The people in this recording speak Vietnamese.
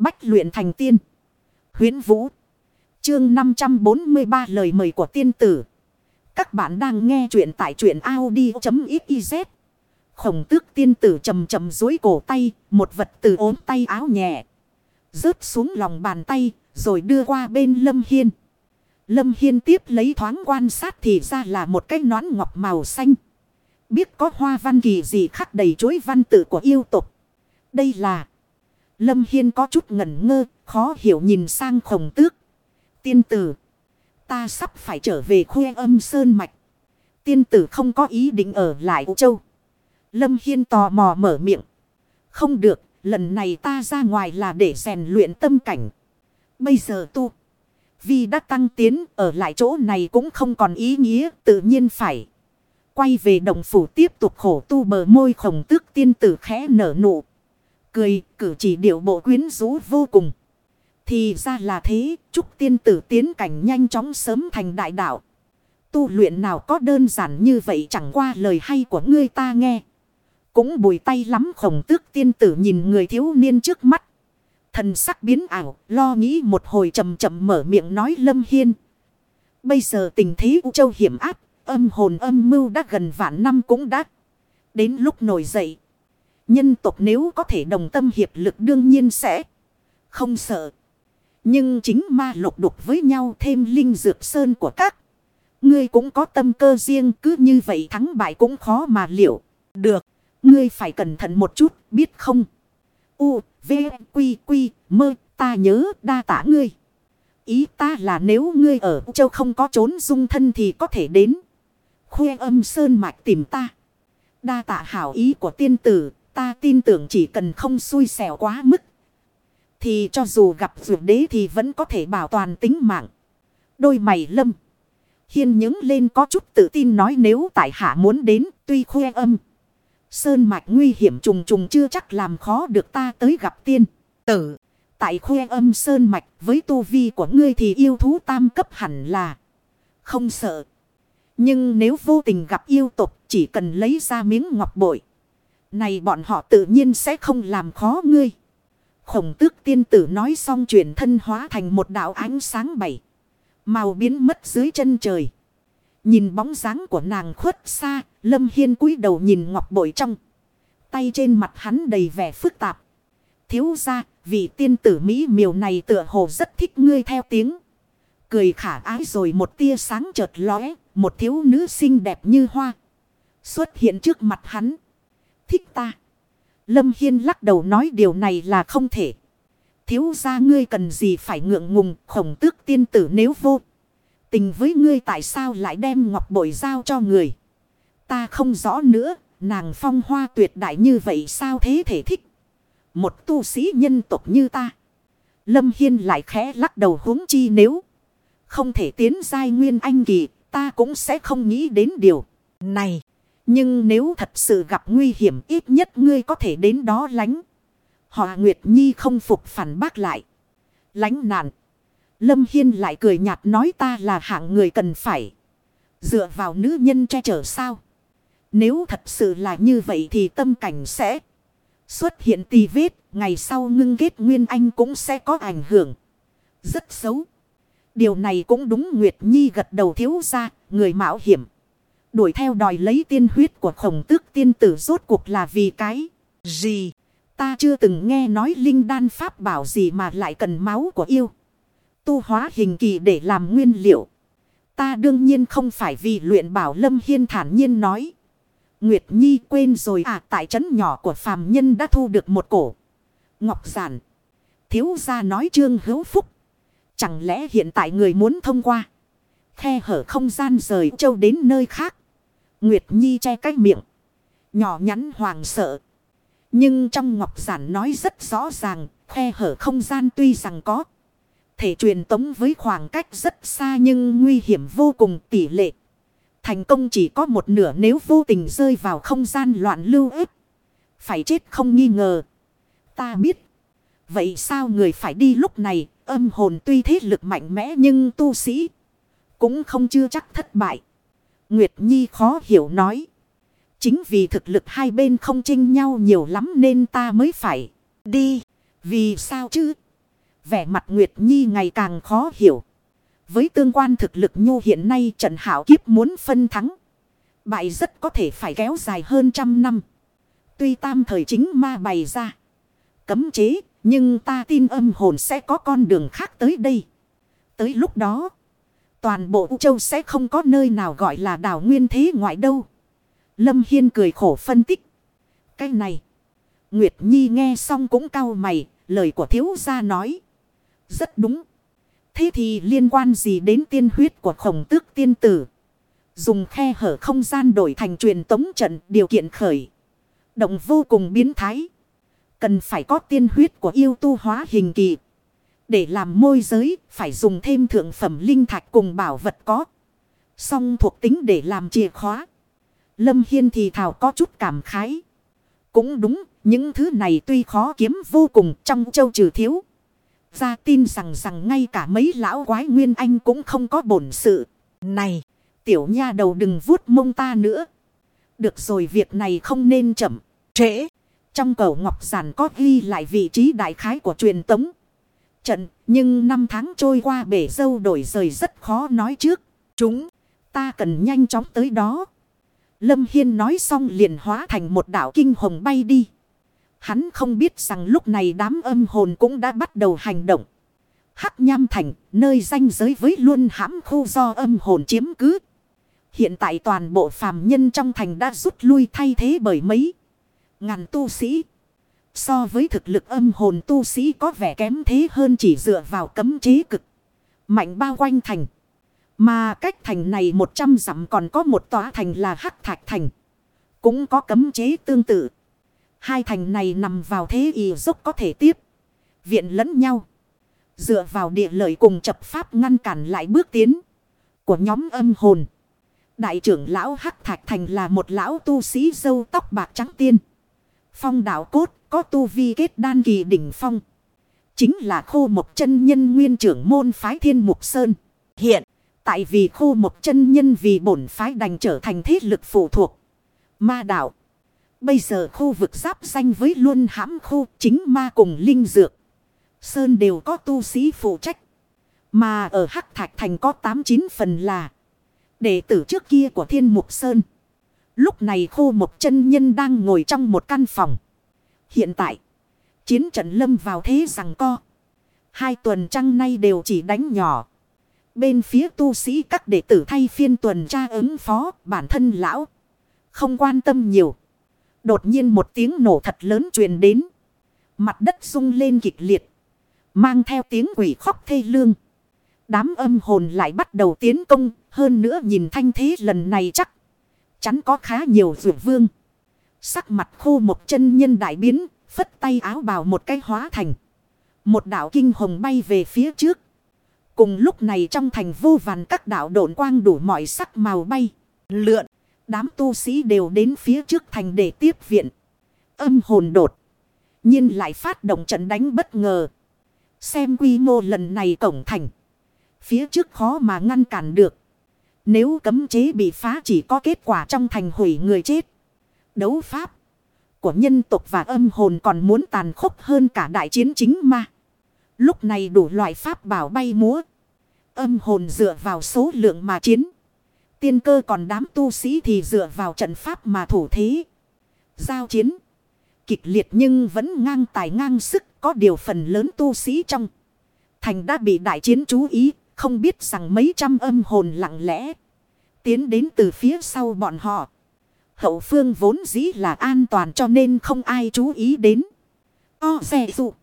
Bách luyện thành tiên. Huyến Vũ. Chương 543 lời mời của tiên tử. Các bạn đang nghe truyện tại truyện Audi.xyz. Khổng tước tiên tử chầm chầm dối cổ tay. Một vật từ ốm tay áo nhẹ. Rớt xuống lòng bàn tay. Rồi đưa qua bên Lâm Hiên. Lâm Hiên tiếp lấy thoáng quan sát thì ra là một cái nón ngọc màu xanh. Biết có hoa văn kỳ gì khắc đầy chối văn tự của yêu tục. Đây là... Lâm Hiên có chút ngẩn ngơ, khó hiểu nhìn sang khổng tước. Tiên tử, ta sắp phải trở về khuê âm sơn mạch. Tiên tử không có ý định ở lại Ú Châu. Lâm Hiên tò mò mở miệng. Không được, lần này ta ra ngoài là để rèn luyện tâm cảnh. Bây giờ tu. Vì đã tăng tiến ở lại chỗ này cũng không còn ý nghĩa tự nhiên phải. Quay về đồng phủ tiếp tục khổ tu bờ môi khổng tước tiên tử khẽ nở nụ. Cười, cử chỉ điệu bộ quyến rũ vô cùng. Thì ra là thế, chúc tiên tử tiến cảnh nhanh chóng sớm thành đại đạo. Tu luyện nào có đơn giản như vậy chẳng qua lời hay của ngươi ta nghe. Cũng bùi tay lắm khổng tước tiên tử nhìn người thiếu niên trước mắt. Thần sắc biến ảo, lo nghĩ một hồi chậm chậm mở miệng nói lâm hiên. Bây giờ tình thế U Châu hiểm áp, âm hồn âm mưu đã gần vạn năm cũng đã. Đến lúc nổi dậy. Nhân tộc nếu có thể đồng tâm hiệp lực đương nhiên sẽ không sợ. Nhưng chính ma lục đục với nhau thêm linh dược sơn của các. Ngươi cũng có tâm cơ riêng cứ như vậy thắng bại cũng khó mà liệu. Được, ngươi phải cẩn thận một chút, biết không? U, V, Quy, Quy, mơ, ta nhớ đa tả ngươi. Ý ta là nếu ngươi ở châu không có trốn dung thân thì có thể đến. Khuê âm sơn mạch tìm ta. Đa tạ hảo ý của tiên tử, Ta tin tưởng chỉ cần không xui xẻo quá mức. Thì cho dù gặp vượt đế thì vẫn có thể bảo toàn tính mạng. Đôi mày lâm. Hiên nhứng lên có chút tự tin nói nếu tại hạ muốn đến, tuy khoe âm. Sơn mạch nguy hiểm trùng trùng chưa chắc làm khó được ta tới gặp tiên. Tử. Tại khoe âm sơn mạch, với tu vi của ngươi thì yêu thú tam cấp hẳn là không sợ. Nhưng nếu vô tình gặp yêu tục, chỉ cần lấy ra miếng ngọc bội. Này bọn họ tự nhiên sẽ không làm khó ngươi. Khổng tước tiên tử nói xong chuyển thân hóa thành một đạo ánh sáng bảy. Màu biến mất dưới chân trời. Nhìn bóng dáng của nàng khuất xa, Lâm Hiên cúi đầu nhìn ngọc bội trong. Tay trên mặt hắn đầy vẻ phức tạp. Thiếu ra, vị tiên tử Mỹ miều này tựa hồ rất thích ngươi theo tiếng. Cười khả ái rồi một tia sáng chợt lóe, một thiếu nữ xinh đẹp như hoa. Xuất hiện trước mặt hắn thích ta. Lâm Hiên lắc đầu nói điều này là không thể. Thiếu ra ngươi cần gì phải ngượng ngùng khổng tước tiên tử nếu vô. Tình với ngươi tại sao lại đem ngọc bội giao cho người. Ta không rõ nữa, nàng phong hoa tuyệt đại như vậy sao thế thể thích. Một tu sĩ nhân tộc như ta. Lâm Hiên lại khẽ lắc đầu huống chi nếu. Không thể tiến giai nguyên anh kỳ, ta cũng sẽ không nghĩ đến điều này. Nhưng nếu thật sự gặp nguy hiểm, ít nhất ngươi có thể đến đó lánh. Họ Nguyệt Nhi không phục phản bác lại. Lánh nạn. Lâm Hiên lại cười nhạt nói ta là hạng người cần phải. Dựa vào nữ nhân che chở sao. Nếu thật sự là như vậy thì tâm cảnh sẽ xuất hiện tì vết. Ngày sau ngưng kết Nguyên Anh cũng sẽ có ảnh hưởng. Rất xấu. Điều này cũng đúng, Nguyệt Nhi gật đầu thiếu ra. Người mạo hiểm. Đuổi theo đòi lấy tiên huyết của khổng tước tiên tử rốt cuộc là vì cái gì. Ta chưa từng nghe nói linh đan pháp bảo gì mà lại cần máu của yêu. Tu hóa hình kỳ để làm nguyên liệu. Ta đương nhiên không phải vì luyện bảo lâm hiên thản nhiên nói. Nguyệt Nhi quên rồi à tại trấn nhỏ của phàm nhân đã thu được một cổ. Ngọc giản. Thiếu gia nói trương hữu phúc. Chẳng lẽ hiện tại người muốn thông qua. Khe hở không gian rời châu đến nơi khác. Nguyệt Nhi che cái miệng. Nhỏ nhắn hoàng sợ. Nhưng trong ngọc giản nói rất rõ ràng. Khe hở không gian tuy rằng có. Thể truyền tống với khoảng cách rất xa nhưng nguy hiểm vô cùng tỷ lệ. Thành công chỉ có một nửa nếu vô tình rơi vào không gian loạn lưu ếp. Phải chết không nghi ngờ. Ta biết. Vậy sao người phải đi lúc này âm hồn tuy thế lực mạnh mẽ nhưng tu sĩ cũng không chưa chắc thất bại. Nguyệt Nhi khó hiểu nói. Chính vì thực lực hai bên không chênh nhau nhiều lắm nên ta mới phải đi. Vì sao chứ? Vẻ mặt Nguyệt Nhi ngày càng khó hiểu. Với tương quan thực lực nhu hiện nay trận hảo kiếp muốn phân thắng. Bại rất có thể phải kéo dài hơn trăm năm. Tuy tam thời chính ma bày ra. Cấm chế. Nhưng ta tin âm hồn sẽ có con đường khác tới đây. Tới lúc đó. Toàn bộ U Châu sẽ không có nơi nào gọi là đảo nguyên thế ngoại đâu. Lâm Hiên cười khổ phân tích. Cái này. Nguyệt Nhi nghe xong cũng cau mày. Lời của thiếu gia nói. Rất đúng. Thế thì liên quan gì đến tiên huyết của khổng tước tiên tử? Dùng khe hở không gian đổi thành truyền tống trận, điều kiện khởi. Động vô cùng biến thái. Cần phải có tiên huyết của yêu tu hóa hình kỳ. Để làm môi giới phải dùng thêm thượng phẩm linh thạch cùng bảo vật có. Song thuộc tính để làm chìa khóa. Lâm Hiên thì thảo có chút cảm khái. Cũng đúng, những thứ này tuy khó kiếm vô cùng trong châu trừ thiếu. Ra tin rằng rằng ngay cả mấy lão quái nguyên anh cũng không có bổn sự. Này, tiểu nha đầu đừng vuốt mông ta nữa. Được rồi việc này không nên chậm, trễ. Trong cầu ngọc giản có ghi lại vị trí đại khái của truyền tống. Trận, nhưng năm tháng trôi qua bể dâu đổi rời rất khó nói trước. Chúng, ta cần nhanh chóng tới đó. Lâm Hiên nói xong liền hóa thành một đảo kinh hồng bay đi. Hắn không biết rằng lúc này đám âm hồn cũng đã bắt đầu hành động. Hắc Nham Thành, nơi danh giới với luôn hãm khu do âm hồn chiếm cứ. Hiện tại toàn bộ phàm nhân trong thành đã rút lui thay thế bởi mấy ngàn tu sĩ. So với thực lực âm hồn tu sĩ có vẻ kém thế hơn chỉ dựa vào cấm chế cực. Mạnh bao quanh thành. Mà cách thành này 100 dặm còn có một tòa thành là Hắc Thạch Thành. Cũng có cấm chế tương tự. Hai thành này nằm vào thế y giúp có thể tiếp. Viện lẫn nhau. Dựa vào địa lợi cùng chập pháp ngăn cản lại bước tiến. Của nhóm âm hồn. Đại trưởng lão Hắc Thạch Thành là một lão tu sĩ dâu tóc bạc trắng tiên. Phong đạo cốt có tu vi kết đan kỳ đỉnh phong. Chính là khô một chân nhân nguyên trưởng môn phái thiên mục sơn. Hiện, tại vì khô một chân nhân vì bổn phái đành trở thành thế lực phụ thuộc. Ma đạo. Bây giờ khu vực giáp danh với luôn hãm khu chính ma cùng linh dược. Sơn đều có tu sĩ phụ trách. Mà ở Hắc Thạch Thành có 89 phần là đệ tử trước kia của Thiên Mục Sơn. Lúc này khu một chân nhân đang ngồi trong một căn phòng. Hiện tại, chiến trận lâm vào thế rằng co. Hai tuần trăng nay đều chỉ đánh nhỏ. Bên phía tu sĩ các đệ tử thay phiên tuần tra ứng phó bản thân lão. Không quan tâm nhiều. Đột nhiên một tiếng nổ thật lớn truyền đến. Mặt đất rung lên kịch liệt. Mang theo tiếng quỷ khóc thê lương. Đám âm hồn lại bắt đầu tiến công. Hơn nữa nhìn thanh thế lần này chắc. Chắn có khá nhiều rượu vương. Sắc mặt khô một chân nhân đại biến. Phất tay áo bào một cái hóa thành. Một đạo kinh hồng bay về phía trước. Cùng lúc này trong thành vô vàn các đạo độn quang đủ mọi sắc màu bay. Lượn. Đám tu sĩ đều đến phía trước thành để tiếp viện. Âm hồn đột. nhiên lại phát động trận đánh bất ngờ. Xem quy mô lần này cổng thành. Phía trước khó mà ngăn cản được. Nếu cấm chế bị phá chỉ có kết quả trong thành hủy người chết. Đấu pháp của nhân tộc và âm hồn còn muốn tàn khốc hơn cả đại chiến chính mà Lúc này đủ loại pháp bảo bay múa. Âm hồn dựa vào số lượng mà chiến. Tiên cơ còn đám tu sĩ thì dựa vào trận pháp mà thủ thế. Giao chiến. Kịch liệt nhưng vẫn ngang tài ngang sức. Có điều phần lớn tu sĩ trong. Thành đã bị đại chiến chú ý. Không biết rằng mấy trăm âm hồn lặng lẽ. Tiến đến từ phía sau bọn họ. Hậu phương vốn dĩ là an toàn cho nên không ai chú ý đến. O xe dụng.